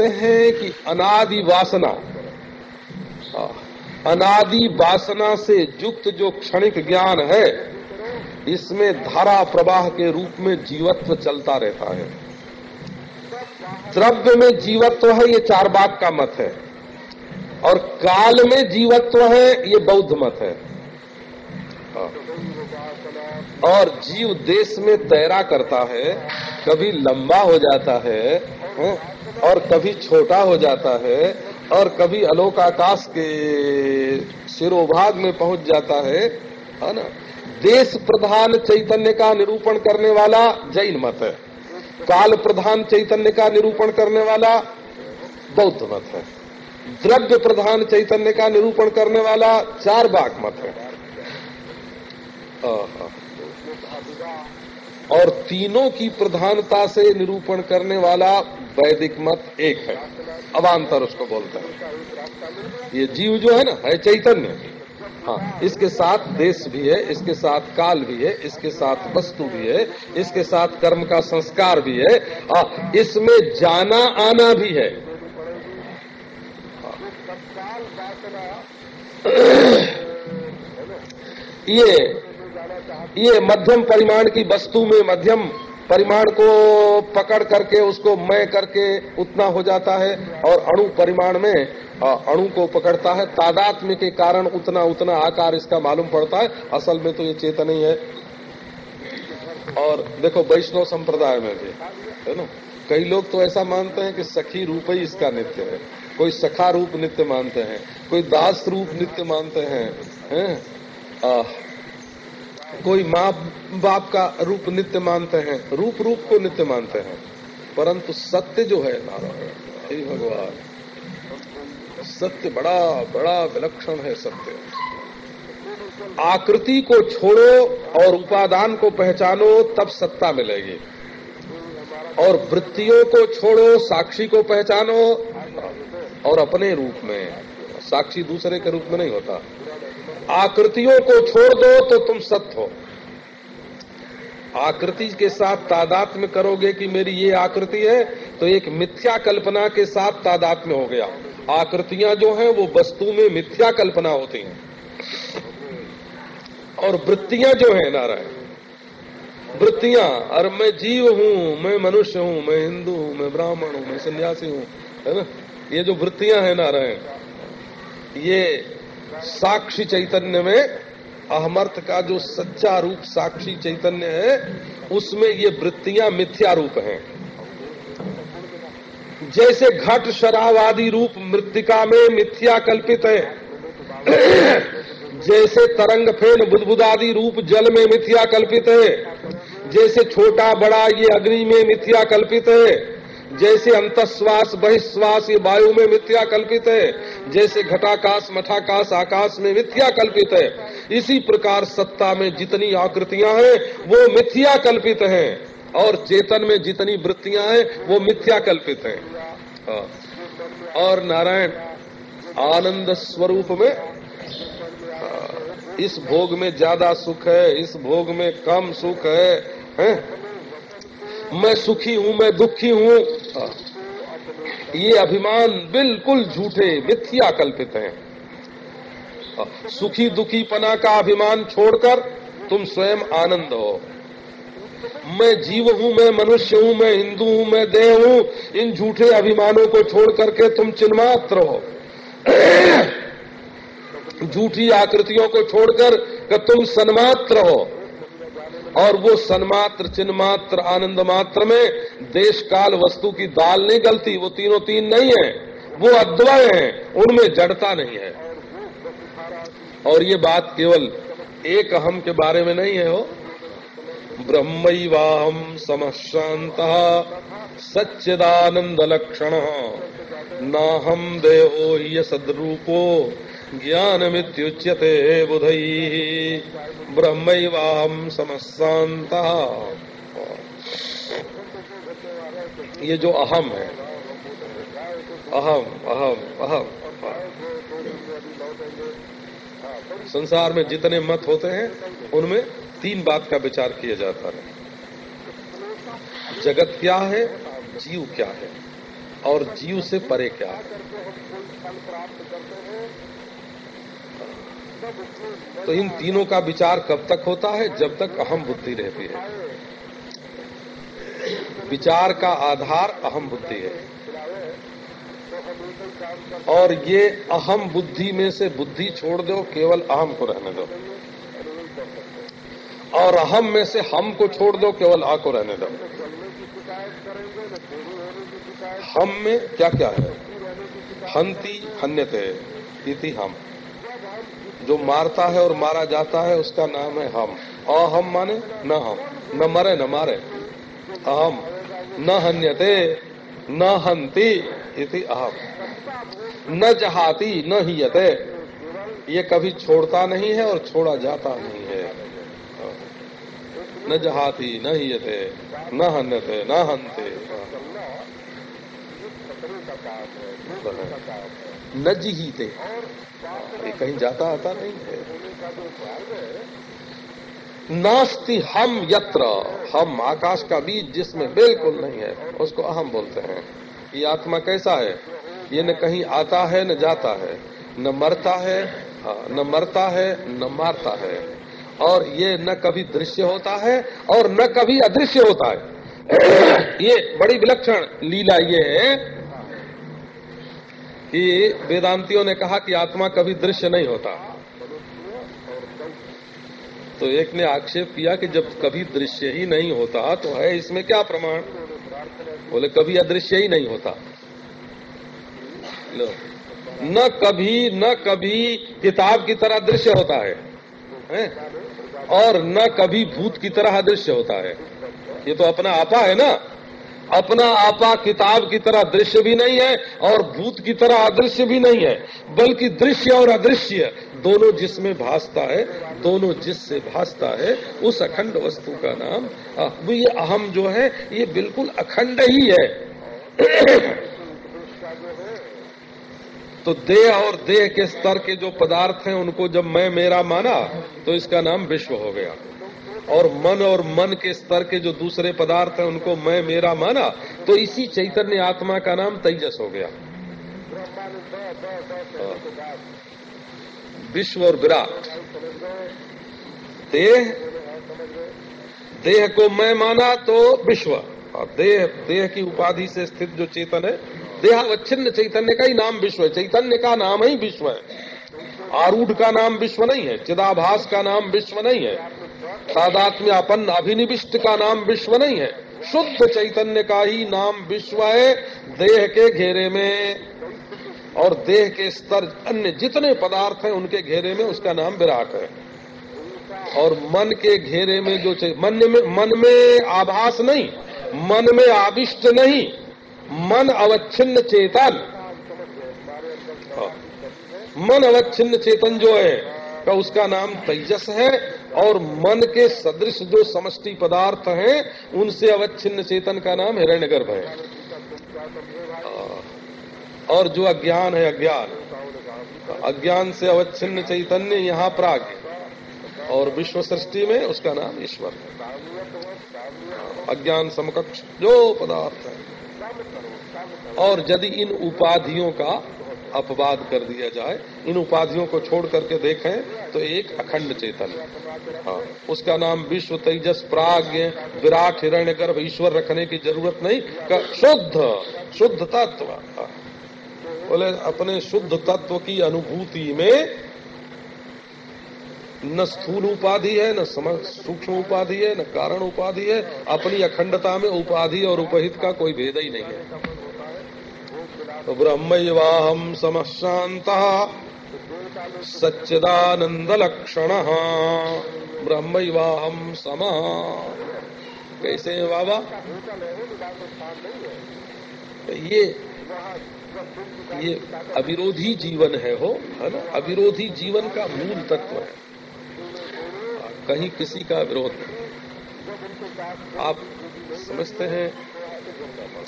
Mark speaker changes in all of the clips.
Speaker 1: हैं कि अनादि वासना अनादि वासना से युक्त जो क्षणिक ज्ञान है, इसमें धारा प्रवाह के रूप में जीवत्व चलता रहता है। द्रव्य में जीवत्व है, ये चार बाग का मत है। और काल में जीवत्व है, ये बौद्ध मत है। और जीव देश में तैरा करता है, कभी लंबा हो जाता है और कभी छोटा हो जाता है, और कभी अलोक आकाश के शिरोभाग में पहुँच जाता है है ना? देश प्रधान चैतन्य का निरूपण करने वाला जैन मत है। काल प्रधान चैतन्य का निरूपण करने वाला बौद्ध मत है। द्रव्य प्रधान चैतन्य का निरूपण करने वाला चार बाग मत है। और तीनों की प्रधानता से निरूपण करने वाला वैदिक मत एक है। अवान्तर उसको बोलते हैं। ये जीव जो है ना है चैतन्य। हाँ इसके साथ देश भी है इसके साथ काल भी है इसके साथ वस्तु भी है इसके साथ कर्म का संस्कार भी है। आ, इसमें जाना आना भी है। ये ये मध्यम परिमाण की वस्तु में मध्यम परिमाण को पकड़ करके उसको मैं करके उतना हो जाता है और अणु परिमाण में अणु को पकड़ता है। तादात्म्य के कारण उतना उतना आकार इसका मालूम पड़ता है। असल में तो ये चेतन ही है। और देखो, वैष्णव संप्रदाय में भी, है ना? कई लोग तो ऐसा मानते हैं कि सखी रूप ही इसका नित्य है। कोई सखा रूप नित्य मानते हैं, कोई दास रूप नित्य मानते हैं, है? कोई माँ बाप का रूप नित्य मानते हैं, रूप रूप को नित्य मानते हैं, परंतु सत्य जो है नारायण भगवान, सत्य बड़ा बड़ा विलक्षण है सत्य। आकृति को छोड़ो और उपादान को पहचानो, तब सत्ता मिलेगी। और वृत्तियों को छोड़ो, साक्षी को पहचानो, और अपने रूप में। साक्षी दूसरे के रूप में नहीं होता। आकृतियों को छोड़ दो तो तुम सत्य हो। आकृति के साथ तादात्म्य करोगे कि मेरी ये आकृति है तो एक मिथ्या कल्पना के साथ तादात्म्य हो गया। आकृतियाँ जो हैं, वो वस्तु में मिथ्या कल्पना होती हैं। और वृत्तियाँ जो है, नारायण, वृत्तियाँ और मैं जीव हूँ, मैं मनुष्य हूँ, मैं हिंदू हूँ, मैं ब्राह्मण हूँ, मैं सन्यासी हूँ, है ना? ये जो वृत्तियाँ हैं, नारायण ये साक्षी चैतन्य में, अहमर्थ का जो सच्चा रूप साक्षी चैतन्य है, उसमें ये वृत्तियाँ मिथ्या रूप हैं। जैसे घट शराब आदि रूप मृतिका में मिथ्या कल्पित है, जैसे तरंग फेन बुदबुदादि रूप जल में मिथ्या कल्पित है, जैसे छोटा बड़ा ये अग्नि में मिथ्या कल्पित है जैसे अंतश्वास बहिश्वास ये वायु में मिथ्या कल्पित है जैसे घटाकाश मठाकाश आकाश में मिथ्या कल्पित है इसी प्रकार सत्ता में जितनी आकृतियाँ हैं वो मिथ्या कल्पित हैं और चेतन में जितनी वृत्तियाँ हैं वो मिथ्या कल्पित हैं और नारायण आनंद स्वरूप में इस भोग में ज़्यादा सुख है इस भोग में कम सुख है, है? मैं सुखी हूँ, मैं दुखी हूँ। ये अभिमान बिल्कुल झूठे मिथ्या कल्पित हैं। सुखी दुखी पना का अभिमान छोड़कर तुम स्वयं आनंद हो। मैं जीव हूँ, मैं मनुष्य हूँ, मैं हिंदू हूँ, मैं देव हूँ। इन झूठे अभिमानों को छोड़ करके तुम चिन्मात्र हो। झूठी आकृतियों को छोड़कर तुम सन्मात्र हो। और वो सन्मात्र, चिन्मात्र आनंद मात्र में देश काल वस्तु की दाल नहीं गलती, वो तीनों तीन नहीं है, वो अद्वय है, उनमें जड़ता नहीं है। और ये बात केवल एक अहम के बारे में नहीं है, हो। ब्रह्मवाहम समशांत सच्चिदानंद लक्षण नाहम देहो ये सदरूपो ज्ञान मित्युच्यते बुधई ब्रह्मवाहम समशांत ये जो अहम है। अहम अहम अहम। संसार में जितने मत होते हैं, उनमें तीन बात का विचार किया जाता है। जगत क्या है, जीव क्या है, और जीव से परे क्या है। तो इन तीनों का विचार कब तक होता है? जब तक अहम बुद्धि रहती है। विचार का आधार अहम बुद्धि है। और ये अहम बुद्धि में से बुद्धि छोड़ दो, केवल अहम को रहने दो। और अहम में से हम को छोड़ दो, केवल आ को रहने दो। हम में क्या क्या है? हंती, हन्यते, इति हम। जो मारता है और मारा जाता है, उसका नाम है हम। अहम माने न हम। न मरे, न मारे। अहम। न हन्यते, न हंती इति अहम। न जहाती, न हियते। ये कभी छोड़ता नहीं है और छोड़ा जाता नहीं है। न जहाती, न हियते, न हन्यते, न हंते न जिहीते। ये कहीं जाता आता नहीं है। नास्ति हम यत्र हम आकाश का बीज जिसमें बिल्कुल नहीं है उसको अहम बोलते हैं। ये आत्मा कैसा है? ये न कहीं आता है न जाता है। न मरता है हाँ, न मरता है न मारता है। और ये न कभी दृश्य होता है और न कभी अदृश्य होता है। ये बड़ी विलक्षण लीला ये है कि वेदांतियों ने कहा कि आत्मा कभी दृश्य नहीं होता। तो एक ने आक्षेप किया कि जब कभी दृश्य ही नहीं होता तो है इसमें क्या प्रमाण? बोले कभी अदृश्य ही नहीं होता। लो। न कभी न कभी किताब की तरह दृश्य होता है, है? और न कभी भूत की तरह अदृश्य होता है। ये तो अपना आपा है ना? अपना आपा किताब की तरह दृश्य भी नहीं है और भूत की तरह अदृश्य भी नहीं है, बल्कि दृश्य और अदृश्य, दोनों जिसमें भासता है, दोनों जिससे भासता है, उस अखंड वस्तु का नाम ये अहम जो है, ये बिल्कुल अखंड ही है। तो देह और देह के स्तर के जो पदार्थ हैं, उनको जब मैं मेरा माना तो इसका नाम विश्व हो गया। और मन और मन के स्तर के जो दूसरे पदार्थ हैं, उनको मैं, मेरा माना तो इसी चैतन्य आत्मा का नाम तेजस हो गया। विश्व और विराट। देह देह को मैं माना तो विश्व। और देह देह की उपाधि से स्थित जो चेतन है, देहावच्छिन्न चैतन्य का ही नाम विश्व है। चैतन्य का नाम ही विश्व है। आरूढ़ का नाम विश्व नहीं है। चिदाभास का नाम विश्व नहीं है। तादात्म्यापन्न अभिनिविष्ट का नाम विश्व नहीं है। शुद्ध चैतन्य का ही नाम विश्व है, देह के घेरे में। और देह के स्तर अन्य जितने पदार्थ हैं, उनके घेरे में उसका नाम विराट है। और मन के घेरे में जो मन में मन में आभास नहीं, मन में आविष्ट नहीं, मन अवच्छिन्न चेतन। मन अवच्छिन्न चेतन जो है का उसका नाम तेजस है। और मन के सदृश जो समष्टि पदार्थ हैं, उनसे अवच्छिन्न चेतन का नाम हिरण्यगर्भ है। और जो अज्ञान है, अज्ञान। अज्ञान से अवच्छिन्न चैतन्य यहाँ प्राग और विश्व सृष्टि में उसका नाम ईश्वर है। अज्ञान समकक्ष जो पदार्थ है। और यदि इन उपाधियों का अपवाद कर दिया जाए, इन उपाधियों को छोड़ करके देखें तो एक अखंड चेतन। हाँ उसका नाम विश्व तेजस प्राग्ञ विराट हिरण्य गर्भ ईश्वर रखने की ज़रूरत नहीं, का शुद्ध शुद्ध तत्व। हाँ। बोले, अपने शुद्ध तत्व की अनुभूति में न स्थूल उपाधि है, न सूक्ष्म उपाधि है, न कारण उपाधि है, अपनी अखंडता में उपाधि और उपहित का कोई भेद ही नहीं है। तो ब्रह्मवाहम समशांत सच्चिदानंद लक्षण ब्रह्मवाहम सम। कैसे है बाबा? ये ये अविरोधी जीवन है हो, है ना? अविरोधी जीवन का मूल तत्व है। कहीं किसी का विरोध नहीं। आप समझते हैं,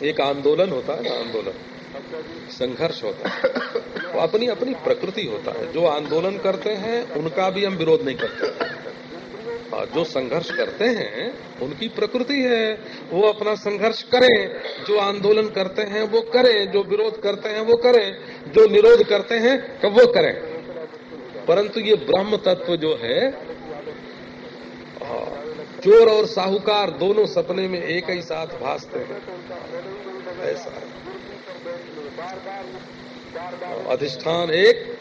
Speaker 1: एक आंदोलन होता है ना आंदोलन? संघर्ष होता है। वो अपनी अपनी प्रकृति होता है। जो आंदोलन करते हैं, उनका भी हम विरोध नहीं करते। और जो संघर्ष करते हैं, उनकी प्रकृति है। वो अपना संघर्ष करें। जो आंदोलन करते हैं, वो करें। जो विरोध करते हैं, वो करें। जो निरोध करते हैं तो वो करें। परंतु ये ब्रह्म तत्व जो है, चोर और साहूकार दोनों सपने में एक ही साथ भासते हैं। ऐसा है। अधिष्ठान एक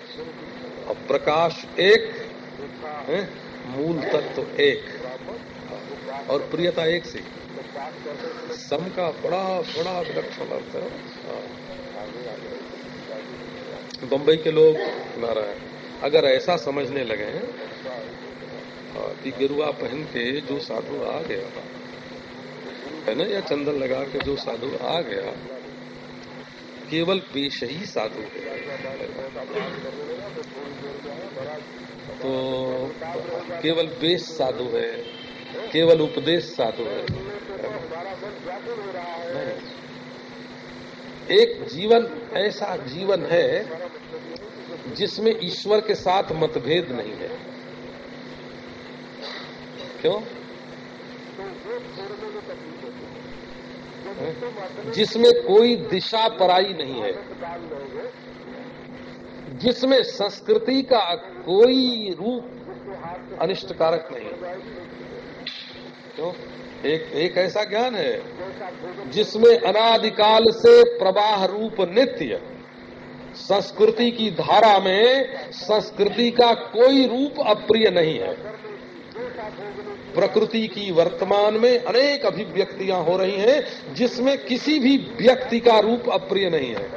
Speaker 1: और प्रकाश एक, है, मूल तत्व एक। और प्रियता एक से। सम का बड़ा बड़ा विलक्षण अर्थ है। बम्बई के लोग, नारायण, अगर ऐसा समझने लगे कि गिरुआ पहन के जो साधु आ गया है ना, या चंदन लगा के जो साधु आ गया केवल पेश ही साधु है। तो केवल बेश साधु है, केवल उपदेश साधु है। एक जीवन, ऐसा जीवन है जिसमें ईश्वर के साथ मतभेद नहीं है। क्यों? जिसमें कोई दिशा पराई नहीं है। जिसमें संस्कृति का कोई रूप अनिष्टकारक नहीं। क्यों? एक एक ऐसा ज्ञान है, जिसमें अनादिकाल से प्रवाह रूप नित्य, संस्कृति की धारा में संस्कृति का कोई रूप अप्रिय नहीं है। प्रकृति की वर्तमान में अनेक अभिव्यक्तियाँ हो रही हैं, जिसमें किसी भी व्यक्ति का रूप अप्रिय नहीं है।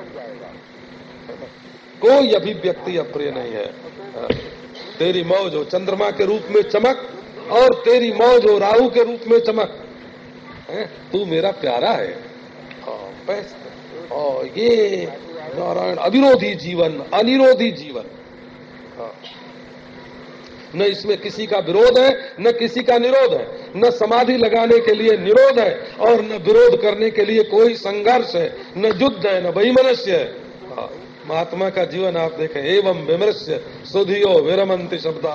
Speaker 1: कोई अभिव्यक्ति अप्रिय नहीं है। तेरी मौज हो चंद्रमा के रूप में चमक, और तेरी मौज हो राहु के रूप में चमक। तू मेरा प्यारा है। और ये नारायण अविरोधी जीवन, अनिरोधी जीवन। न इसमें किसी का विरोध है, न किसी का निरोध है। न समाधि लगाने के लिए निरोध है और न विरोध करने के लिए कोई संघर्ष है, न युद्ध है, न वही मनुष्य है, महात्मा का जीवन आप देखें, एवं विमृश्य सुधियो विरमंती शब्दा।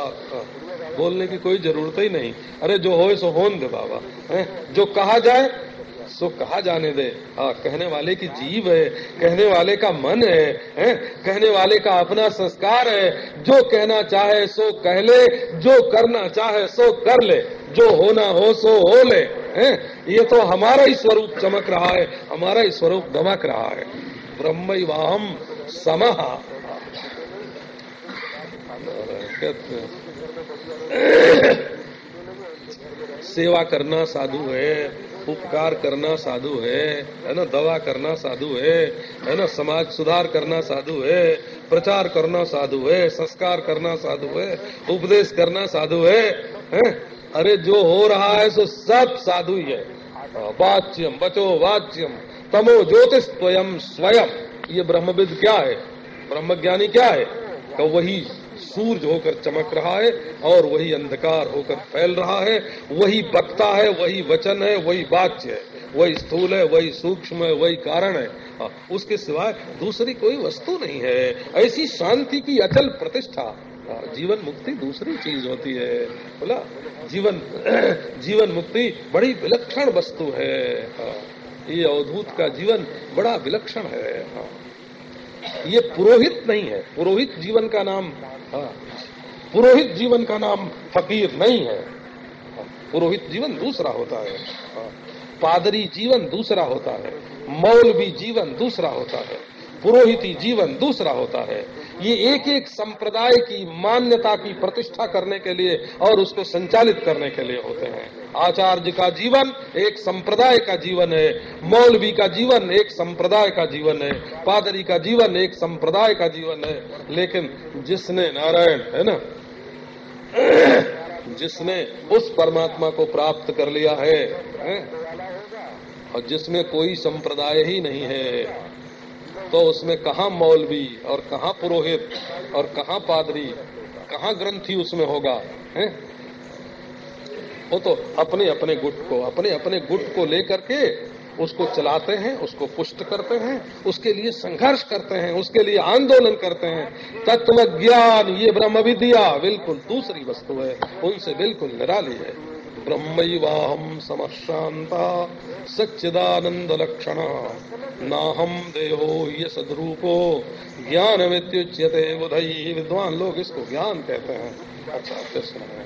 Speaker 1: बोलने की कोई ज़रूरत ही नहीं। अरे जो हो सो होन दे बाबा जो कहा जाए सो कहा जाने दे। हाँ कहने वाले की जीव है कहने वाले का मन है, है? कहने वाले का अपना संस्कार है। जो कहना चाहे सो कह ले जो करना चाहे सो कर ले। जो होना हो सो हो ले है? ये तो हमारा ही स्वरूप चमक रहा है हमारा ही स्वरूप दमक रहा है। ब्रह्म वाहम समह सेवा करना साधु है। उपकार करना साधु है है ना? दवा करना साधु है है ना? समाज सुधार करना साधु है प्रचार करना साधु है संस्कार करना साधु है उपदेश करना साधु है, है? अरे जो हो रहा है सो सब साधु ही है। वाच्यम बचो वाच्यम तमो ज्योतिष स्वयं। स्वयं ये ब्रह्मविद क्या है? ब्रह्मज्ञानी क्या है? तो वही सूरज होकर चमक रहा है और वही अंधकार होकर फैल रहा है। वही वक्ता है वही वचन है वही वाच्य है। वही स्थूल है वही सूक्ष्म है वही कारण है। हाँ, उसके सिवाय दूसरी कोई वस्तु नहीं है। ऐसी शांति की अचल प्रतिष्ठा हाँ, जीवन मुक्ति दूसरी चीज़ होती है। बोला जीवन जीवन मुक्ति बड़ी विलक्षण वस्तु है। हाँ, ये अवधूत का जीवन बड़ा विलक्षण है ये पुरोहित नहीं है। पुरोहित जीवन का नाम हाँ, पुरोहित जीवन का नाम फकीर नहीं है। पुरोहित जीवन दूसरा होता है हाँ, पादरी जीवन दूसरा होता है मौलवी जीवन दूसरा होता है पुरोहिती जीवन दूसरा होता है ये एक एक संप्रदाय की मान्यता की प्रतिष्ठा करने के लिए और उसको संचालित करने के लिए होते हैं। आचार्य का जीवन एक संप्रदाय का जीवन है मौलवी का जीवन एक संप्रदाय का जीवन है पादरी का जीवन एक संप्रदाय का जीवन है। लेकिन जिसने नारायण है ना? जिसने उस परमात्मा को प्राप्त कर लिया है, है? और जिसमें कोई संप्रदाय ही नहीं है। तो उसमें कहा मौलवी और कहा पुरोहित और कहा पादरी, कहा ग्रंथी उसमें होगा, है? वो तो अपने अपने गुट को अपने अपने गुट को लेकर के उसको चलाते हैं, उसको पुष्ट करते हैं, उसके लिए संघर्ष करते हैं, उसके लिए आंदोलन करते हैं। तत्व ज्ञान ये ब्रह्म विद्या बिल्कुल दूसरी वस्तु है, उनसे बिल्कुल निराली है। ब्रह्मवाहम समशांता सच्चिदानंद लक्षण नाहम देहो ये सदरूपो ज्ञान विद्युच्यते बुधई विद्वान लोग इसको ज्ञान कहते हैं। अच्छा कृष्ण है।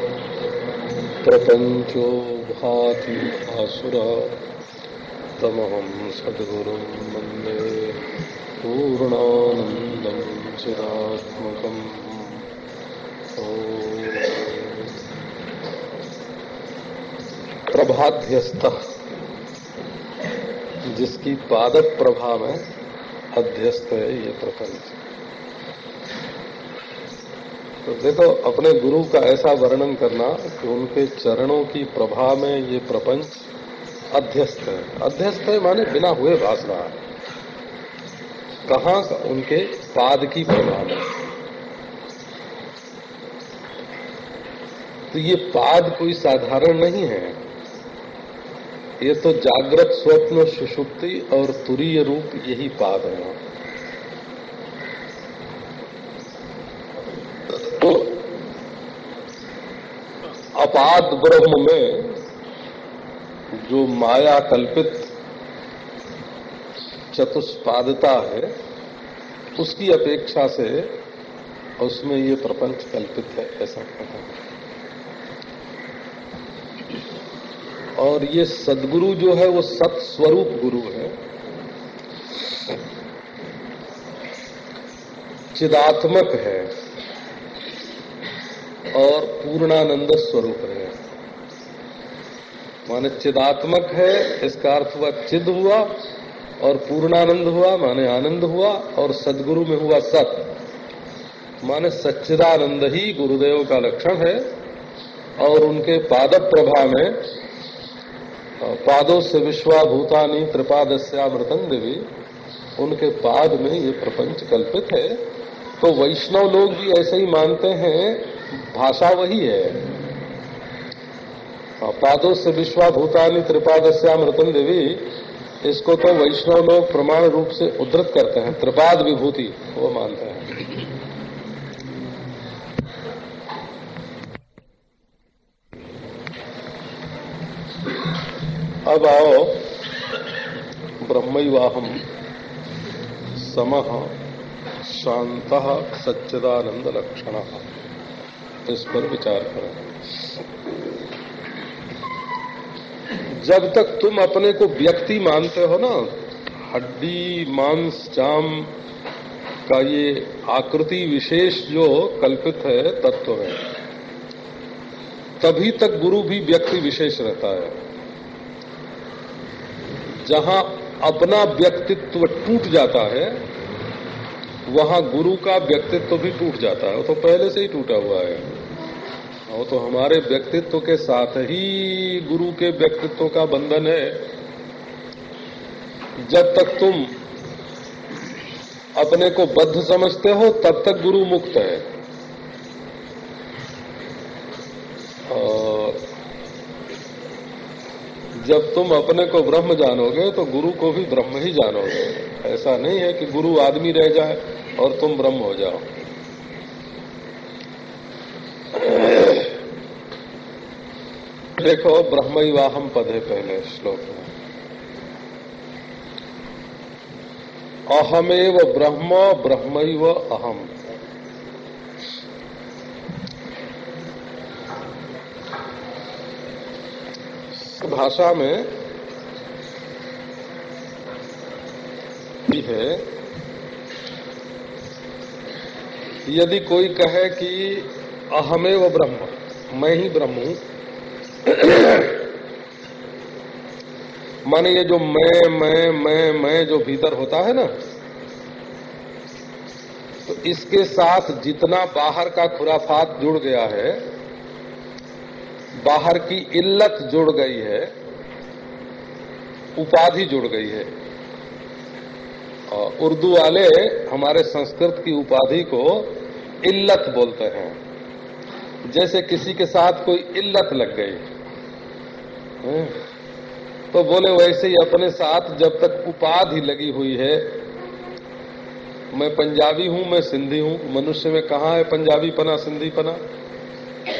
Speaker 1: प्रपञ्चो भाति आसुरः। तमहं सद्गुरुं वंदे। पूर्णानन्दं प्रभाध्यस्त। जिसकी पादक प्रभा में अध्यस्त है ये प्रपंच। तो देखो, अपने गुरु का ऐसा वर्णन करना कि उनके चरणों की प्रभा में ये प्रपंच अध्यस्त है। अध्यस्त है माने बिना हुए भाष रहा है। कहा उनके पाद की प्रभा में? तो ये पाद कोई साधारण नहीं है। ये तो जागृत स्वप्न, सुषुप्ति और तुरीय रूप यही पाद है तो अपाद ब्रह्म में जो माया कल्पित चतुष्पादता है, उसकी अपेक्षा से उसमें ये प्रपंच कल्पित है, ऐसा कहना है और ये सदगुरु जो है, वो सत स्वरूप गुरु है। चिदात्मक है। और पूर्णानंद स्वरूप है। माने चिदात्मक है, इसका अर्थ हुआ चिद हुआ, और पूर्णानंद हुआ, माने आनंद हुआ, और सदगुरु में हुआ सत। माने सच्चिदानंद ही गुरुदेव का लक्षण है, और उनके पाद प्रभा में पादों से विश्वाभूतानी त्रिपादस्यामृतन देवी, उनके पाद में ये प्रपंच कल्पित है। तो वैष्णव लोग भी ऐसे ही मानते हैं भाषा वही है। पादों से विश्वाभूतानी त्रिपादस्यामृतन देवी, इसको तो वैष्णव लोग प्रमाण रूप से उद्धृत करते हैं, त्रिपाद विभूति, वो मानते हैं। अब आओ ब्रह्मवाहम सम शांत सच्चिदानंद लक्षण इस पर विचार करें। जब तक तुम अपने को व्यक्ति मानते हो ना, हड्डी, मांस चाम का ये आकृति विशेष जो कल्पित है, तत्व है, तभी तक गुरु भी व्यक्ति विशेष रहता है। जहाँ अपना व्यक्तित्व टूट जाता है, वहाँ गुरु का व्यक्तित्व भी टूट जाता है, वो तो पहले से ही टूटा हुआ है। वो तो हमारे व्यक्तित्व के साथ ही गुरु के व्यक्तित्व का बंधन है। जब तक तुम अपने को बद्ध समझते हो, तब तक गुरु मुक्त है। और जब तुम अपने को ब्रह्म जानोगे तो गुरु को भी ब्रह्म ही जानोगे। ऐसा नहीं है कि गुरु आदमी रह जाए और तुम ब्रह्म हो जाओ। देखो, ब्रह्म वाहम पद है पहले श्लोक में। अहमेव ब्रह्म ब्रह्म अहम। भाषा में है, यदि कोई कहे कि अहमेव ब्रह्म, मैं ही ब्रह्म हूँ माने ये जो मैं मैं मैं मैं जो भीतर होता है ना तो इसके साथ जितना बाहर का खुराफात जुड़ गया है, बाहर की इल्लत जुड़ गई है, उपाधि जुड़ गई है। उर्दू वाले हमारे संस्कृत की उपाधि को इल्लत बोलते हैं। जैसे किसी के साथ कोई इल्लत लग गई तो बोले, वैसे ही अपने साथ जब तक उपाधि लगी हुई है, मैं पंजाबी हूँ, मैं सिंधी हूँ। मनुष्य में कहा है पंजाबी पना सिंधी पना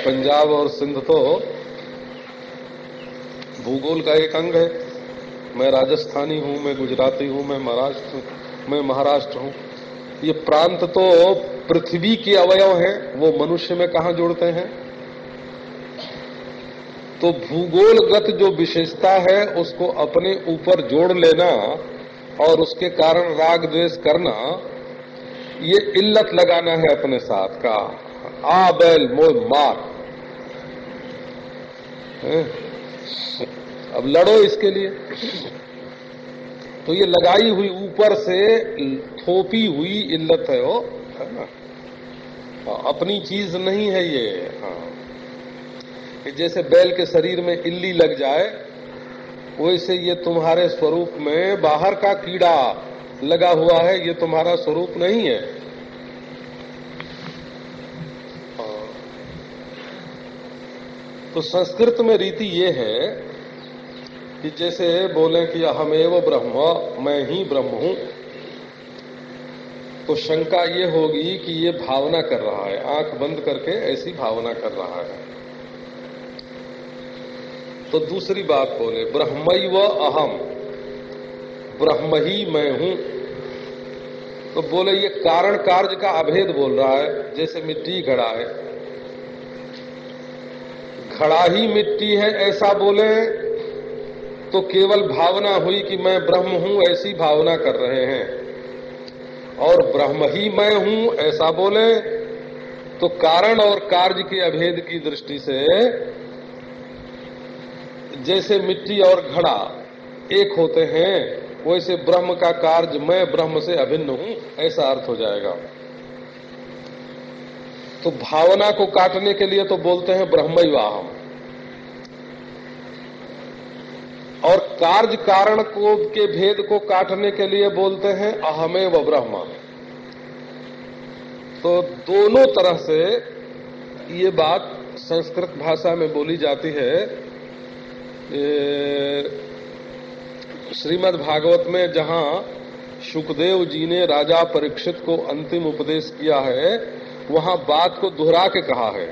Speaker 1: पंजाब और सिंध तो भूगोल का एक अंग है। मैं राजस्थानी हूँ, मैं गुजराती हूँ, मैं महाराष्ट्र मैं महाराष्ट्र हूँ। ये प्रांत तो पृथ्वी के अवयव हैं, वो मनुष्य में कहा जोड़ते हैं? तो भूगोलगत जो विशेषता है उसको अपने ऊपर जोड़ लेना और उसके कारण राग द्वेष करना ये इल्लत लगाना है अपने साथ का। आ बैल मोह मार। अब लड़ो इसके लिए। तो ये लगाई हुई ऊपर से थोपी हुई इल्लत है वो है ना? हाँ, अपनी चीज़ नहीं है ये। हाँ। कि जैसे बैल के शरीर में इल्ली लग जाए, वैसे ये तुम्हारे स्वरूप में बाहर का कीड़ा लगा हुआ है, ये तुम्हारा स्वरूप नहीं है। हाँ। तो संस्कृत में रीति ये है कि जैसे बोले कि अहमेव ब्रह्म, मैं ही ब्रह्म हूँ। तो शंका ये होगी कि ये भावना कर रहा है, आँख बंद करके ऐसी भावना कर रहा है। तो दूसरी बात बोले ब्रह्म व अहम। ब्रह्म ही मैं हूँ। तो बोले, ये कारण कार्य का अभेद बोल रहा है, जैसे मिट्टी घड़ा है। घड़ा ही मिट्टी है, ऐसा बोले तो केवल भावना हुई कि मैं ब्रह्म हूँ, ऐसी भावना कर रहे हैं। और ब्रह्म ही मैं हूँ, ऐसा बोले तो कारण और कार्य के अभेद की दृष्टि से जैसे मिट्टी और घड़ा एक होते हैं, वैसे ब्रह्म का कार्य मैं ब्रह्म से अभिन्न हूँ, ऐसा अर्थ हो जाएगा। तो भावना को काटने के लिए तो बोलते हैं ब्रह्म वाहम और कार्य कारण को, के भेद को काटने के लिए बोलते हैं अहमे व ब्रह्म। तो दोनों तरह से ये बात संस्कृत भाषा में बोली जाती है श्रीमद् भागवत में जहाँ सुखदेव जी ने राजा परीक्षित को अंतिम उपदेश किया है, वहाँ बात को दोहरा के कहा है।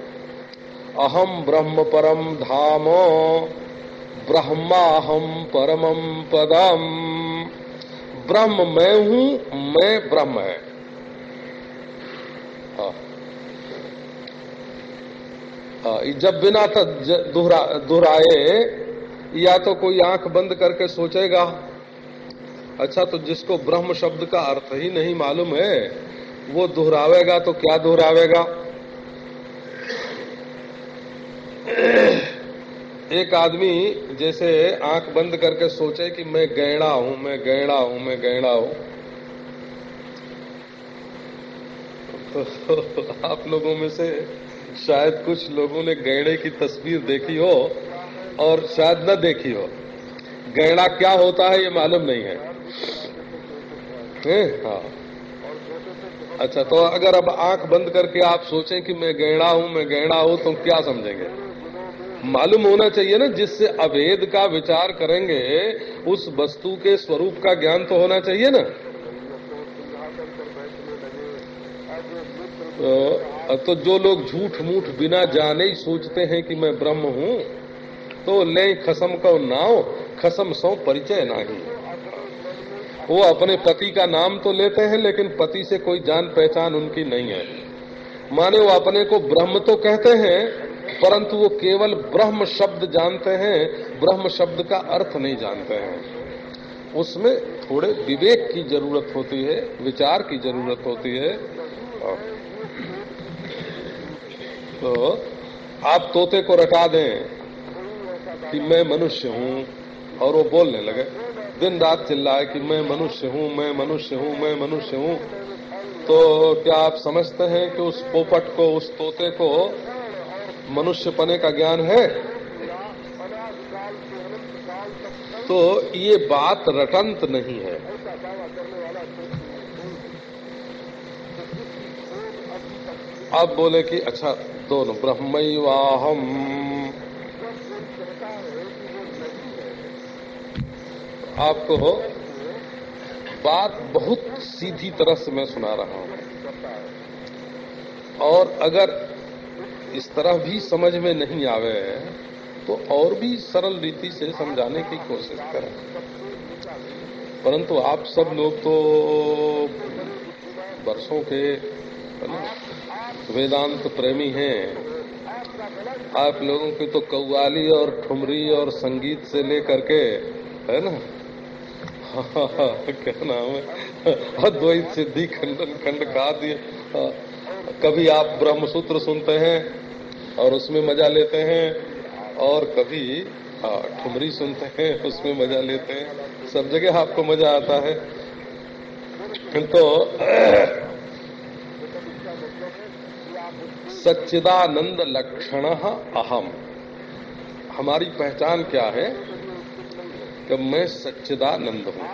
Speaker 1: अहम ब्रह्म परम धाम ब्रह्माहम परमम पदम। ब्रह्म मैं हूँ, मैं ब्रह्म है। जब बिना दोहराए या तो कोई आँख बंद करके सोचेगा अच्छा तो जिसको ब्रह्म शब्द का अर्थ ही नहीं मालूम है, वो दोहरावेगा तो क्या दोहरावेगा? एक आदमी जैसे आँख बंद करके सोचे कि मैं गैड़ा हूँ, मैं गैड़ा हूँ, मैं गैड़ा हूँ। तो आप लोगों में से शायद कुछ लोगों ने गैड़े की तस्वीर देखी हो। और शायद न देखी हो। गहना क्या होता है ये मालूम नहीं है, हाँ। अच्छा तो अगर अब आँख बंद करके आप सोचें कि मैं गहना हूँ मैं गहना हूँ तो क्या समझेंगे? मालूम होना चाहिए ना जिससे अवेद का विचार करेंगे उस वस्तु के स्वरूप का ज्ञान तो होना चाहिए ना। तो, तो जो लोग झूठ मूठ बिना जाने ही सोचते हैं कि मैं ब्रह्म हूँ तो ले खसम को नाव, खसम सो परिचय नहीं। वो अपने पति का नाम तो लेते हैं, लेकिन पति से कोई जान पहचान उनकी नहीं है। माने वो अपने को ब्रह्म तो कहते हैं, परंतु वो केवल ब्रह्म शब्द जानते हैं, ब्रह्म शब्द का अर्थ नहीं जानते हैं। उसमें थोड़े विवेक की ज़रूरत होती है, विचार की ज़रूरत होती है। तो आप तोते को रटा दें। कि मैं मनुष्य हूँ, और वो बोलने लगे, दिन रात चिल्लाए कि मैं मनुष्य हूँ, मैं मनुष्य हूँ, मैं मनुष्य हूँ। तो क्या आप समझते हैं कि उस पोपट को, उस तोते को मनुष्य पने का ज्ञान है? तो ये बात रटंत नहीं है। अब बोले कि अच्छा दोनों ब्रह्मवाहम आपको हो। बात बहुत सीधी तरह से मैं सुना रहा हूँ। और अगर इस तरह भी समझ में नहीं आवे तो और भी सरल रीति से समझाने की कोशिश करें। परंतु आप सब लोग तो वर्षों के वेदांत प्रेमी हैं। आप लोगों की तो कव्वाली और ठुमरी और संगीत से लेकर के, है ना? क्या नाम है? अद्वैत सिद्धि खंडन खंड खा दिए कभी आप ब्रह्मसूत्र सुनते हैं और उसमें मज़ा लेते हैं, और कभी ठुमरी सुनते हैं, उसमें मज़ा लेते हैं। सब जगह आपको मज़ा आता है। तो सच्चिदानंद लक्षण अहम। हमारी पहचान क्या है? कि मैं सच्चिदानंद हूँ।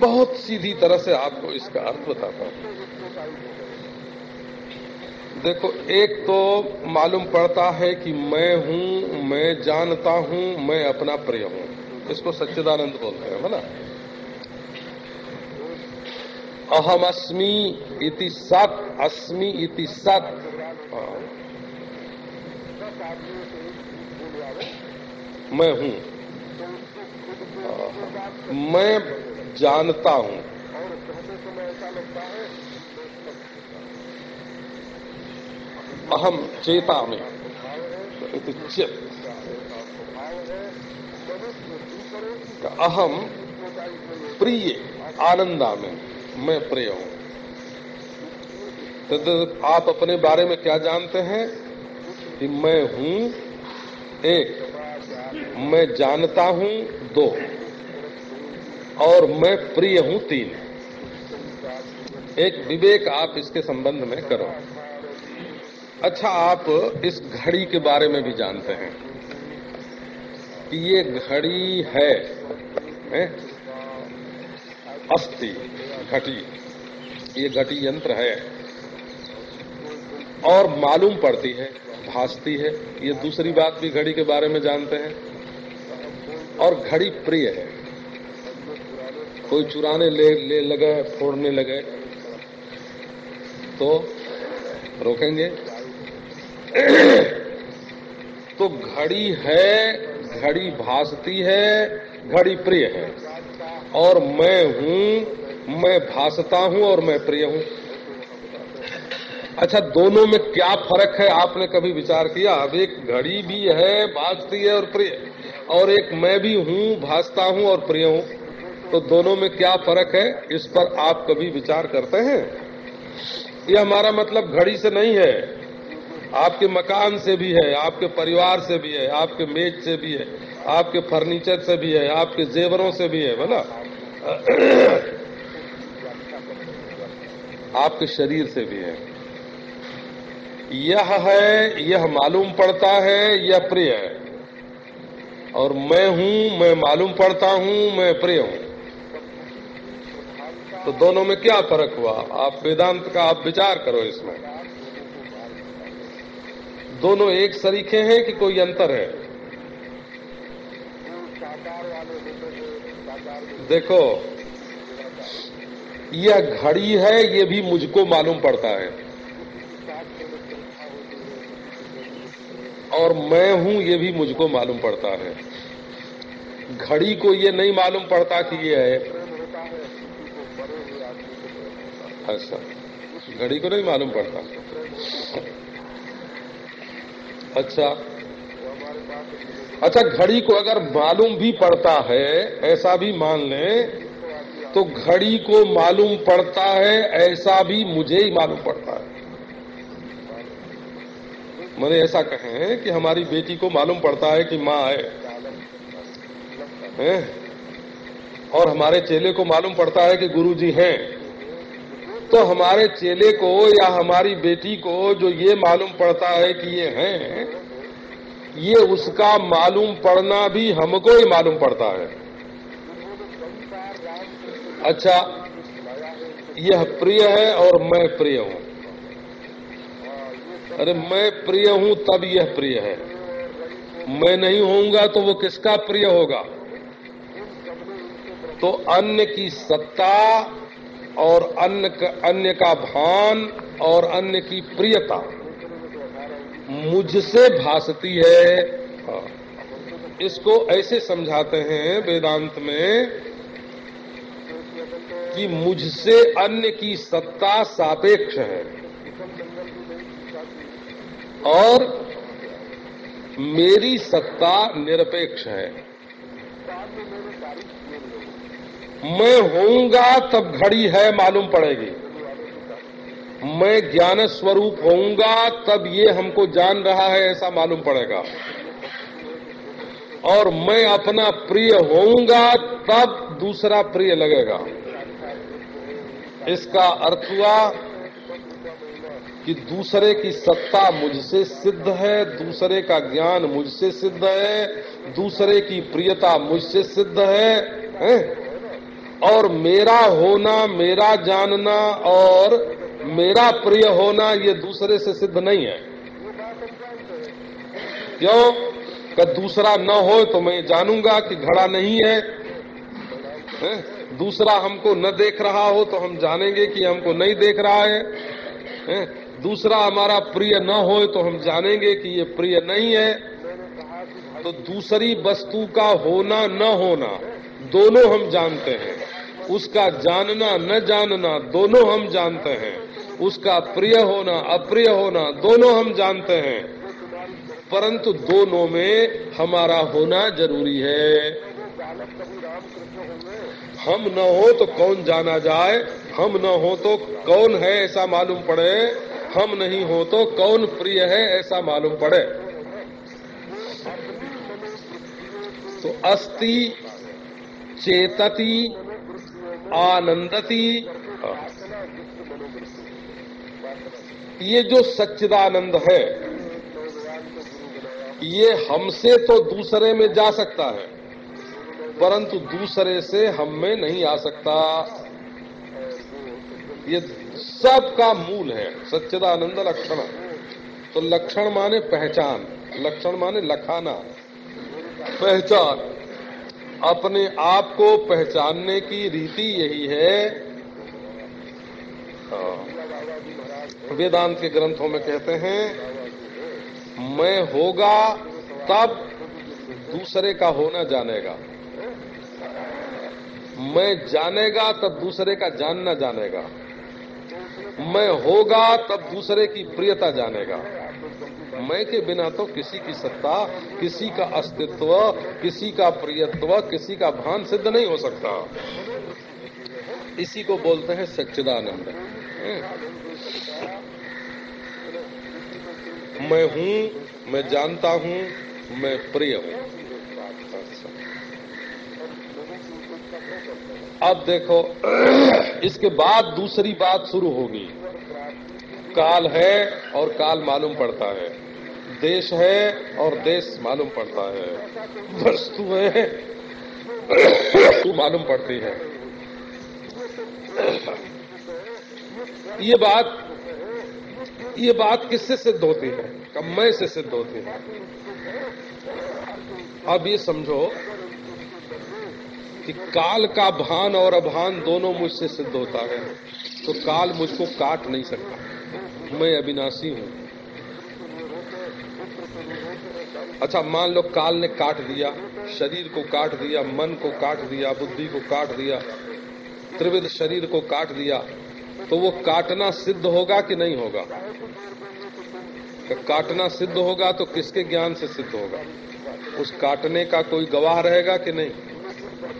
Speaker 1: बहुत सीधी तरह से आपको इसका अर्थ बताता हूँ। देखो, एक तो मालूम पड़ता है कि मैं हूँ, मैं जानता हूँ, मैं अपना प्रिय हूँ। इसको सच्चिदानंद बोलते हैं, है ना? अहम अस्मी इति सत, अस्मी इति सत। मैं हूँ। मैं जानता हूँ। अहम चेता में अहम प्रिय आनंदा में मैं प्रिय हूँ। तो आप अपने बारे में क्या जानते हैं? कि मैं हूँ एक मैं जानता हूँ दो और मैं प्रिय हूँ तीन। एक विवेक आप इसके संबंध में करो। अच्छा आप इस घड़ी के बारे में भी जानते हैं कि ये घड़ी है, है? अस्थि घटी। ये घटी यंत्र है और मालूम पड़ती है भासती है। ये दूसरी बात भी घड़ी के बारे में जानते हैं। और घड़ी प्रिय है। कोई चुराने ले ले लगे, फोड़ने लगे तो रोकेंगे। तो घड़ी है, घड़ी भासती है, घड़ी प्रिय है। और मैं हूँ, मैं भासता हूँ और मैं प्रिय हूँ। अच्छा दोनों में क्या फ़र्क है? आपने कभी विचार किया? अब एक घड़ी भी है, भासती है और प्रिय। और एक मैं भी हूँ, भासता हूँ और प्रिय हूँ। तो दोनों में क्या फ़र्क है, इस पर आप कभी विचार करते हैं? यह हमारा मतलब घड़ी से नहीं है। आपके मकान से भी है, आपके परिवार से भी है, आपके मेज से भी है, आपके फर्नीचर से भी है, आपके जेवरों से भी है बोला आपके शरीर से भी है। यह है, यह मालूम पड़ता है, यह प्रिय है। और मैं हूँ, मैं मालूम पड़ता हूँ, मैं प्रिय हूँ। तो दोनों में क्या फ़र्क हुआ? आप वेदांत का आप विचार करो इसमें। दोनों एक सरीखे हैं कि कोई अंतर है? देखो, यह घड़ी है, ये भी मुझको मालूम पड़ता है। और मैं हूँ, ये भी मुझको मालूम पड़ता है। घड़ी को ये नहीं मालूम पड़ता कि ये है। अच्छा घड़ी को नहीं मालूम पड़ता। अच्छा अच्छा घड़ी को अगर मालूम भी पड़ता है, ऐसा भी मान लें तो घड़ी को मालूम पड़ता है, ऐसा भी मुझे ही मालूम पड़ता है। मैंने ऐसा कहें कि हमारी बेटी को मालूम पड़ता है कि माँ है, है? और हमारे चेले को मालूम पड़ता है कि गुरुजी हैं। तो हमारे चेले को या हमारी बेटी को जो ये मालूम पड़ता है कि ये हैं ये उसका मालूम पड़ना भी हमको ही मालूम पड़ता है। अच्छा यह प्रिय है और मैं प्रिय हूँ। अरे मैं प्रिय हूँ तब यह प्रिय है। मैं नहीं होऊँगा तो वो किसका प्रिय होगा? तो अन्य की सत्ता और अन्य का, अन्य का भान और अन्य की प्रियता मुझसे भासती है। हाँ। इसको ऐसे समझाते हैं वेदांत में कि मुझसे अन्य की सत्ता सापेक्ष है। और मेरी सत्ता निरपेक्ष है। मैं होऊँगा तब घड़ी है मालूम पड़ेगी। मैं ज्ञान स्वरूप होऊँगा तब ये हमको जान रहा है, ऐसा मालूम पड़ेगा। और मैं अपना प्रिय होऊँगा तब दूसरा प्रिय लगेगा। इसका अर्थ हुआ कि दूसरे की सत्ता मुझसे सिद्ध है दूसरे का ज्ञान मुझसे सिद्ध है दूसरे की प्रियता मुझसे सिद्ध है, है? और मेरा होना मेरा जानना और मेरा प्रिय होना ये दूसरे से सिद्ध नहीं है क्यों कि दूसरा न हो तो मैं जानूँगा कि घड़ा नहीं है, है? दूसरा हमको न देख रहा हो तो हम जानेंगे कि हमको नहीं देख रहा है, है? दूसरा हमारा प्रिय न हो तो हम जानेंगे कि ये प्रिय नहीं है। तो दूसरी वस्तु का होना न होना, दोनों हम जानते हैं। उसका जानना न जानना, दोनों हम जानते हैं। उसका प्रिय होना, अप्रिय होना, दोनों हम जानते हैं। परंतु दोनों में हमारा होना ज़रूरी है। हम न हो तो कौन जाना जाए? हम न हो तो कौन है ऐसा मालूम पड़े? हम नहीं हो तो कौन प्रिय है, ऐसा मालूम पड़े। तो अस्ति, चेतती, आनंदती। ये जो सच्चिदानंद है, ये हमसे तो दूसरे में जा सकता है, परंतु दूसरे से हम में नहीं आ सकता। ये सब का मूल है, सच्चिदानंद लक्षण। तो लक्षण माने पहचान, लक्षण माने लखाना। पहचान। अपने आप को पहचानने की रीति यही है। वेदांत के ग्रंथों में कहते हैं, मैं होगा तब दूसरे का होना जानेगा। मैं जानेगा तब दूसरे का जानना जानेगा। मैं होगा तब दूसरे की प्रियता जानेगा। मैं के बिना तो किसी की सत्ता, किसी का अस्तित्व, किसी का प्रियत्व, किसी का भान सिद्ध नहीं हो सकता। इसी को बोलते हैं सच्चिदानंद। मैं हूँ, मैं जानता हूँ, मैं प्रिय हूँ। अब देखो, इसके बाद दूसरी बात शुरू होगी। काल है और काल मालूम पड़ता है। देश है और देश मालूम पड़ता है। वस्तु है, वस्तु मालूम पड़ती है। ये बात ये बात किससे सिद्ध होती है? कम्मय से सिद्ध होती है? अब ये समझो कि काल का भान और अभान दोनों मुझसे सिद्ध होता है तो काल मुझको काट नहीं सकता। मैं अविनाशी हूँ। अच्छा मान लो काल ने काट दिया, शरीर को काट दिया, मन को काट दिया, बुद्धि को काट दिया, त्रिविध शरीर को काट दिया तो वो काटना सिद्ध होगा कि नहीं होगा? तो काटना सिद्ध होगा तो किसके ज्ञान से सिद्ध होगा? उस काटने का कोई गवाह रहेगा कि नहीं?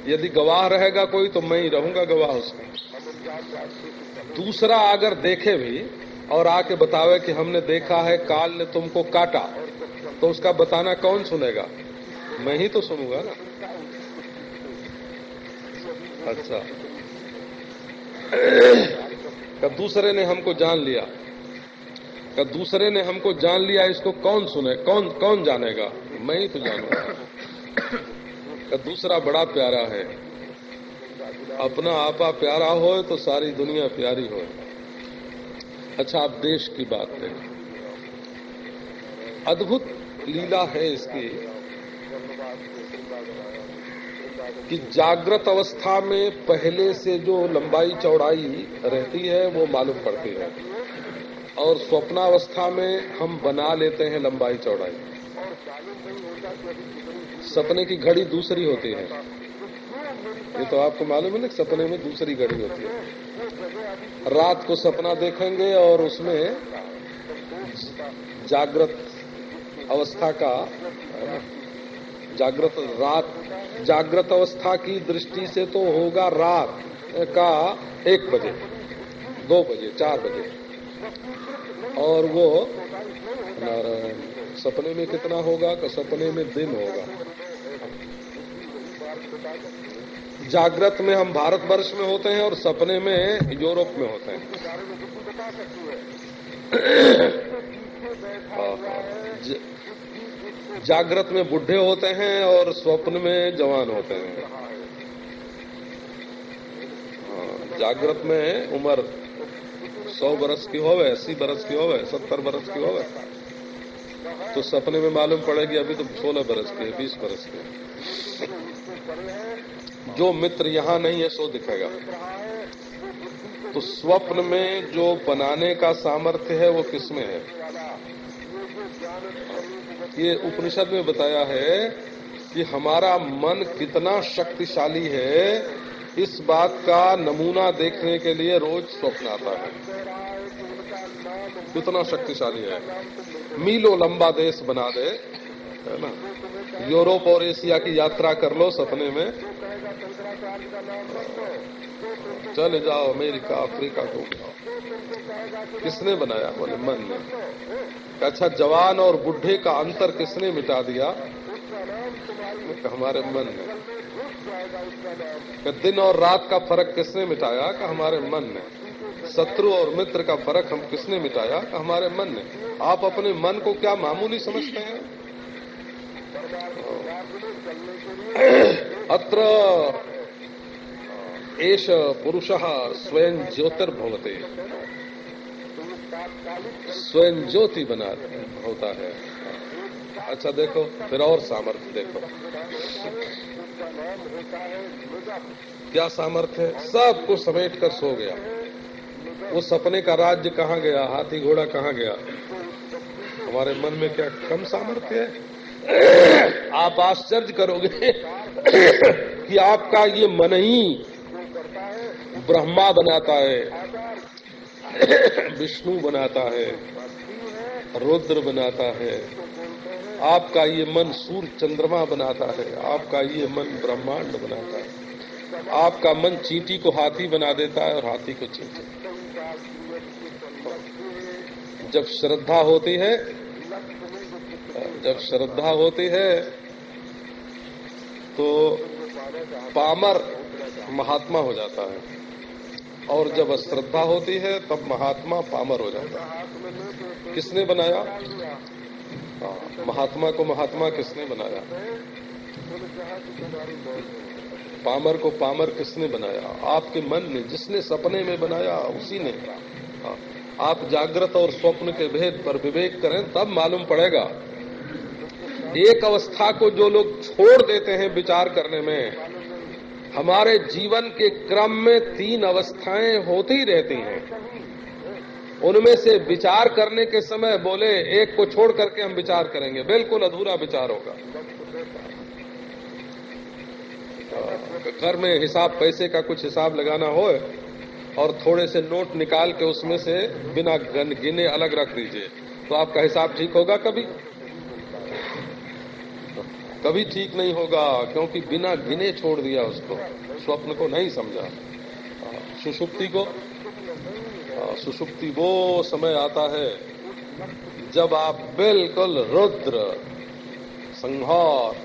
Speaker 1: यदि गवाह रहेगा कोई तो मैं ही रहूँगा गवाह उसका दूसरा अगर देखे भी और आके बतावे कि हमने देखा है, काल ने तुमको काटा तो उसका बताना कौन सुनेगा? मैं ही तो सुनूँगा ना। अच्छा। का दूसरे ने हमको जान लिया? का दूसरे ने हमको जान लिया, इसको कौन सुने, कौन कौन जानेगा? मैं ही तो जानूँगा। दूसरा बड़ा प्यारा है। अपना आपा प्यारा हो तो सारी दुनिया प्यारी हो अच्छा आप देश की बात करें। अद्भुत लीला है इसकी कि जागृत अवस्था में पहले से जो लंबाई चौड़ाई रहती है, वो मालूम पड़ती है। और स्वप्नावस्था में हम बना लेते हैं लंबाई चौड़ाई। सपने की घड़ी दूसरी होती है। ये तो आपको मालूम है ना, सपने में दूसरी घड़ी होती है। रात को सपना देखेंगे और उसमें जागृत अवस्था का जागृत रात, जागृत अवस्था की दृष्टि से तो होगा रात का एक बजे, दो बजे, चार बजे। और वो सपने में कितना होगा का सपने में दिन होगा। जागृत में हम भारतवर्ष में होते हैं और सपने में यूरोप में होते हैं। जागृत में बुढ़े होते हैं और स्वप्न में जवान होते हैं, जागृत में उम्र सौ बरस की होवे, अस्सी बरस की होवे, सत्तर बरस की होवे। तो सपने में मालूम पड़ेगी अभी तो सोलह बरस के, बीस बरस के। जो मित्र यहाँ नहीं है, सो दिखेगा। तो स्वप्न में जो बनाने का सामर्थ्य है, वो किसमें है? ये उपनिषद में बताया है कि हमारा मन कितना शक्तिशाली है, इस बात का नमूना देखने के लिए रोज स्वप्न आता है। कितना शक्तिशाली है। मीलो लंबा देश बना दे, है ना? यूरोप और एशिया की यात्रा कर लो सपने में। चले जाओ अमेरिका, अफ्रीका को जाओ। किसने बनाया? बोले, मन ने। अच्छा जवान और बुढ़े का अंतर किसने मिटा दिया? हमारे मन ने। दिन और रात का फ़र्क किसने मिटाया? कि हमारे मन ने। शत्रु और मित्र का फ़र्क हम किसने मिटाया? हमारे मन ने। आप अपने मन को क्या मामूली समझते हैं? अत्र एष पुरुष स्वयं ज्योतिर्भवते। स्वयं ज्योति बना, होता है। अच्छा देखो, फिर और सामर्थ्य देखो। क्या सामर्थ्य है? सबको समेट कर सो गया। वो सपने का राज्य कहाँ गया? हाथी घोड़ा कहाँ गया? हमारे मन में क्या कम सामर्थ्य है? आप आश्चर्य करोगे कि आपका ये मन ही ब्रह्मा बनाता है, विष्णु बनाता है, रुद्र बनाता है। आपका ये मन सूर्य चंद्रमा बनाता है, आपका ये मन ब्रह्मांड बनाता है। आपका मन चींटी को हाथी बना देता है और हाथी को चींटी। जब श्रद्धा होती है जब श्रद्धा होती है तो पामर महात्मा हो जाता है। और जब अश्रद्धा होती है तब महात्मा पामर हो जाता है। किसने बनाया? हाँ, महात्मा को महात्मा किसने बनाया? पामर को पामर किसने बनाया? आपके मन ने जिसने सपने में बनाया उसी ने। हाँ, आप जागृत और स्वप्न के भेद पर विवेक करें, तब मालूम पड़ेगा। एक अवस्था को जो लोग छोड़ देते हैं विचार करने में, हमारे जीवन के क्रम में तीन अवस्थाएँ होती रहती हैं। उनमें से विचार करने के समय बोले, एक को छोड़ करके हम विचार करेंगे। बिल्कुल अधूरा विचार होगा। घर में हिसाब, पैसे का कुछ हिसाब लगाना हो और थोड़े से नोट निकाल के उसमें से बिना गिने अलग रख दीजिए। तो आपका हिसाब ठीक होगा कभी? कभी ठीक नहीं होगा, क्योंकि बिना गिने छोड़ दिया उसको। स्वप्न को नहीं समझा। सुषुप्ति को? सुषुप्ति वो समय आता है जब आप बिल्कुल रुद्र, संहार।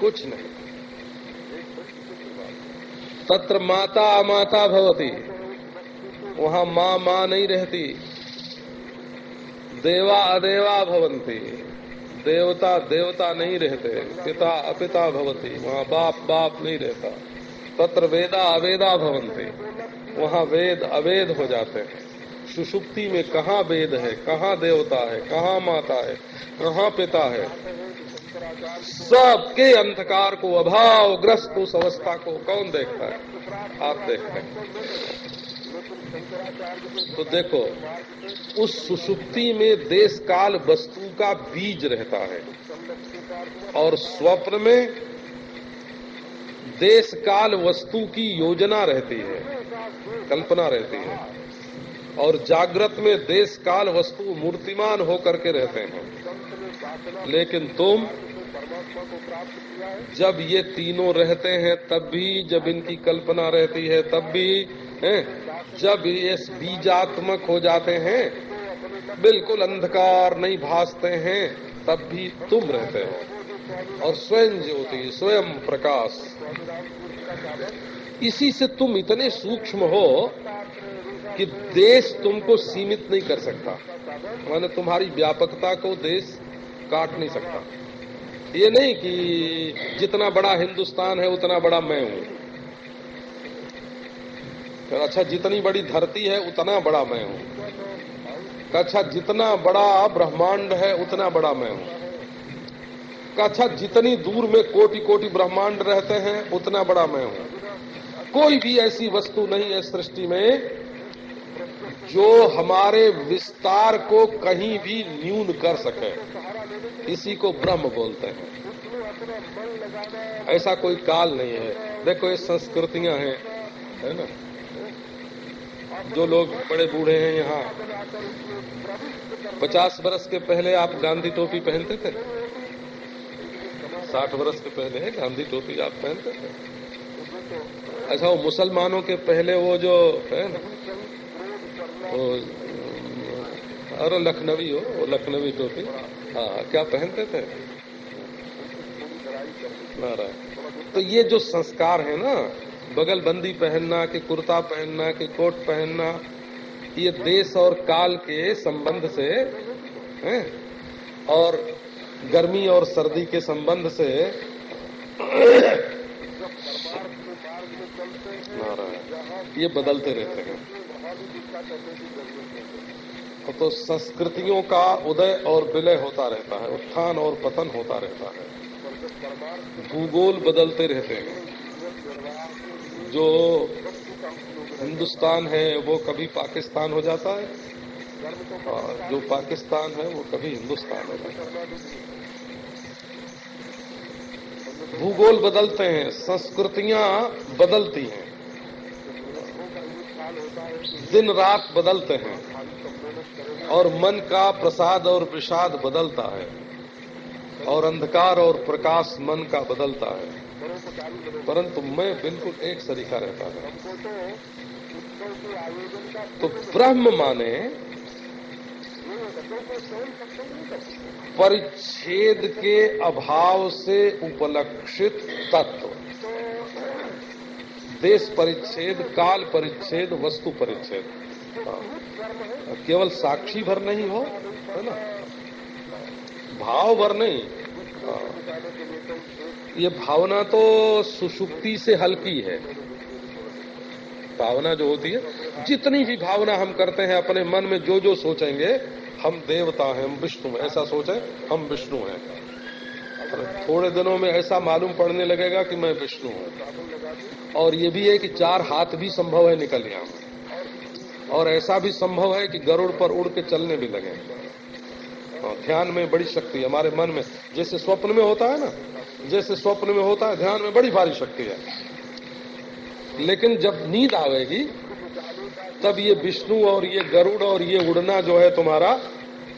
Speaker 1: कुछ नहीं। तत्र माता अमाता भवती। वहाँ माँ माँ नहीं रहती। देवा अदेवा भवंती देवता देवता नहीं रहते। पिता अपिता भवती। वहाँ बाप बाप नहीं रहता। तत्र वेदा अवेदा भवंती वहाँ वेद अवेद हो जाते हैं। सुषुप्ति में कहाँ वेद है? कहाँ देवता है? कहाँ माता है? कहाँ पिता है? सबके अंधकार को अभाव ग्रस्त उस अवस्था को कौन देखता है? आप देखते हैं। तो देखो, उस सुसुप्ति में देश काल वस्तु का बीज रहता है और स्वप्न में देश काल वस्तु की योजना रहती है, कल्पना रहती है। और जागृत में देश काल वस्तु मूर्तिमान होकर के रहते हैं। लेकिन तुम, जब ये तीनों रहते हैं, तब भी जब इनकी कल्पना रहती है, तब भी, है, जब ये बीजात्मक हो जाते हैं, बिल्कुल अंधकार नहीं भासते हैं, तब भी तुम रहते हो। और स्वयं ज्योति, स्वयं प्रकाश। इसी से तुम इतने सूक्ष्म हो कि देश तुमको सीमित नहीं कर सकता। मैंने तुम्हारी व्यापकता को देश काट नहीं सकता। ये नहीं कि जितना बड़ा हिंदुस्तान है, उतना बड़ा मैं हूँ। फिर अच्छा जितनी बड़ी धरती है, उतना बड़ा मैं हूँ। अच्छा जितना बड़ा ब्रह्मांड है, उतना बड़ा मैं हूँ। अच्छा जितनी दूर में कोटि कोटि ब्रह्मांड रहते हैं, उतना बड़ा मैं हूँ। कोई भी ऐसी वस्तु नहीं है सृष्टि में जो हमारे विस्तार को कहीं भी न्यून कर सके। इसी को ब्रह्म बोलते हैं। ऐसा कोई काल नहीं है। देखो, ये संस्कृतियाँ हैं, है ना? जो लोग बड़े बूढ़े हैं यहाँ। पचास वर्ष के पहले आप गांधी टोपी पहनते थे? साठ वर्ष के पहले गांधी टोपी आप पहनते थे? अच्छा वो मुसलमानों के पहले वो जो, है ना? अरे लखनवी हो वो लखनवी टोपी। हाँ क्या पहनते थे? नारायण। तो ये जो संस्कार है ना बगल बंदी पहनना, कि कुर्ता पहनना, कि कोट पहनना, ये देश और काल के संबंध से, है, और गर्मी और सर्दी के संबंध से ये बदलते रहते हैं। तो संस्कृतियों का उदय और विलय होता रहता है, उत्थान और पतन होता रहता है। भूगोल बदलते रहते हैं। जो हिंदुस्तान है, वो कभी पाकिस्तान हो जाता है, और जो पाकिस्तान है, वो कभी हिंदुस्तान हो जाता है। भूगोल बदलते हैं, संस्कृतियाँ बदलती हैं। दिन रात बदलते हैं। और मन का प्रसाद और विषाद बदलता है और अंधकार और प्रकाश मन का बदलता है। परंतु मैं बिल्कुल एक सरीका रहता है तो ब्रह्म माने परिच्छेद के अभाव से उपलक्षित तत्व। देश परिच्छेद, काल परिच्छेद, वस्तु परिच्छेद। केवल साक्षी भर नहीं हो, है ना? भाव भर नहीं। ये भावना तो सुसुप्ति से हल्की है। भावना जो होती है, जितनी भी भावना हम करते हैं अपने मन में, जो जो सोचेंगे, हम देवता हैं, हम विष्णु ऐसा सोचे, हम विष्णु हैं। थोड़े दिनों में ऐसा मालूम पड़ने लगेगा कि मैं विष्णु हूँ। और ये भी है कि चार हाथ भी संभव है निकल यहाँ और ऐसा भी संभव है कि गरुड़ पर उड़ के चलने भी लगे। ध्यान में बड़ी शक्ति हमारे मन में। जैसे स्वप्न में होता है ना, जैसे स्वप्न में होता है, ध्यान में बड़ी भारी शक्ति है। लेकिन जब नींद आवेगी, तब ये विष्णु और ये गरुड़ और ये उड़ना जो है तुम्हारा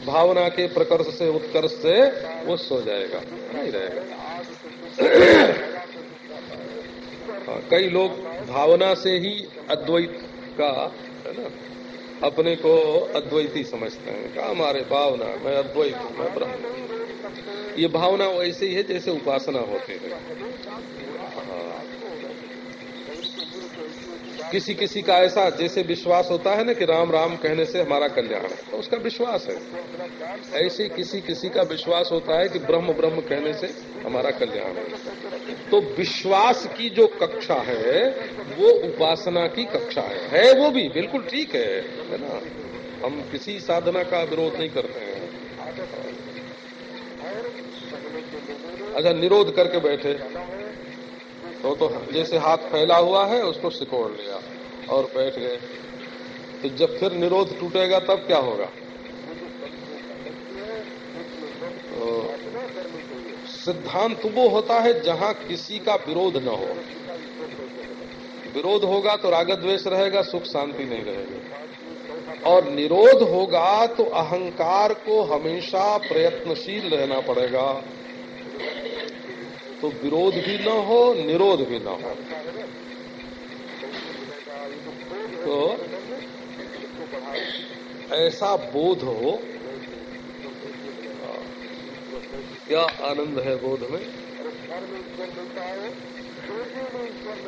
Speaker 1: भावना के प्रकर्ष से, उत्कर्ष से, वो सो जाएगा, नहीं रहेगा। कई लोग भावना से ही अद्वैत का है ना? अपने को अद्वैती समझते हैं। कहा, हमारे भावना, मैं अद्वैत हूँ, मैं ब्रह्म ये भावना वैसे ही है जैसे उपासना होती है। हाँ। किसी किसी का ऐसा जैसे विश्वास होता है ना कि राम राम कहने से हमारा कल्याण है तो उसका विश्वास है। ऐसे किसी किसी का विश्वास होता है कि ब्रह्म ब्रह्म कहने से हमारा कल्याण है। तो विश्वास की जो कक्षा है, वो उपासना की कक्षा है। है वो भी, बिल्कुल ठीक है है ना? हम किसी साधना का विरोध नहीं करते हैं। अच्छा निरोध करके बैठे। तो तो जैसे हाथ फैला हुआ है, उसको सिकोड़ लिया और बैठ गए। तो जब फिर निरोध टूटेगा, तब क्या होगा? तो सिद्धांत वो होता है जहाँ किसी का विरोध न हो। विरोध होगा तो राग द्वेष रहेगा, सुख शांति नहीं रहेगी। और निरोध होगा तो अहंकार को हमेशा प्रयत्नशील रहना पड़ेगा। तो विरोध भी न हो, निरोध भी न हो। तो ऐसा बोध हो क्या आनंद है बोध में?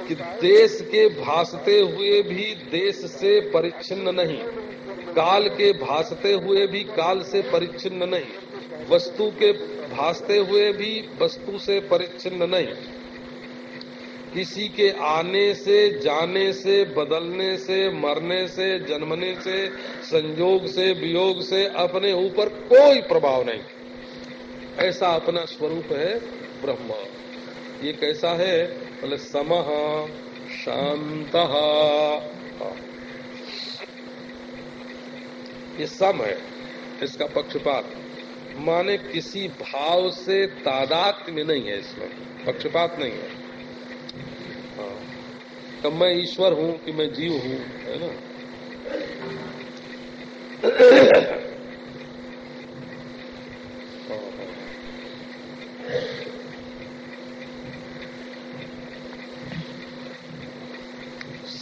Speaker 1: कि देश के भासते हुए भी देश से परिच्छिन्न नहीं, काल के भासते हुए भी काल से परिच्छिन्न नहीं, वस्तु के भासते हुए भी वस्तु से परिच्छिन्न नहीं। किसी के आने से, जाने से, बदलने से, मरने से, जन्मने से, संयोग से, वियोग से अपने ऊपर कोई प्रभाव नहीं। ऐसा अपना स्वरूप है ब्रह्म। ये कैसा है? बोले, सम शांत ये सम है, इसका पक्षपात। माने किसी भाव से तादात में नहीं है इसमें, पक्षपात नहीं है। हाँ। कब मैं ईश्वर हूँ कि मैं जीव हूँ, है ना?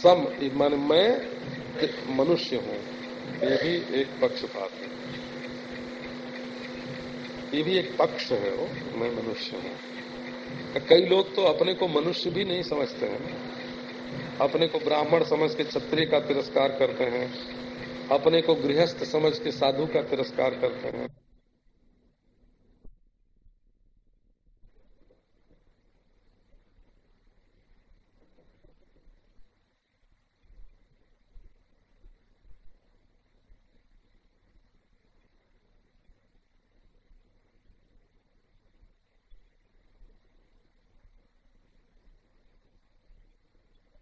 Speaker 1: सम माने मैं मनुष्य हूँ, ये भी एक पक्षपात है। ये भी एक पक्ष है वो, मैं मनुष्य हूँ। कई लोग तो अपने को मनुष्य भी नहीं समझते हैं। अपने को ब्राह्मण समझ के क्षत्रिय का तिरस्कार करते हैं। अपने को गृहस्थ समझ के साधु का तिरस्कार करते हैं।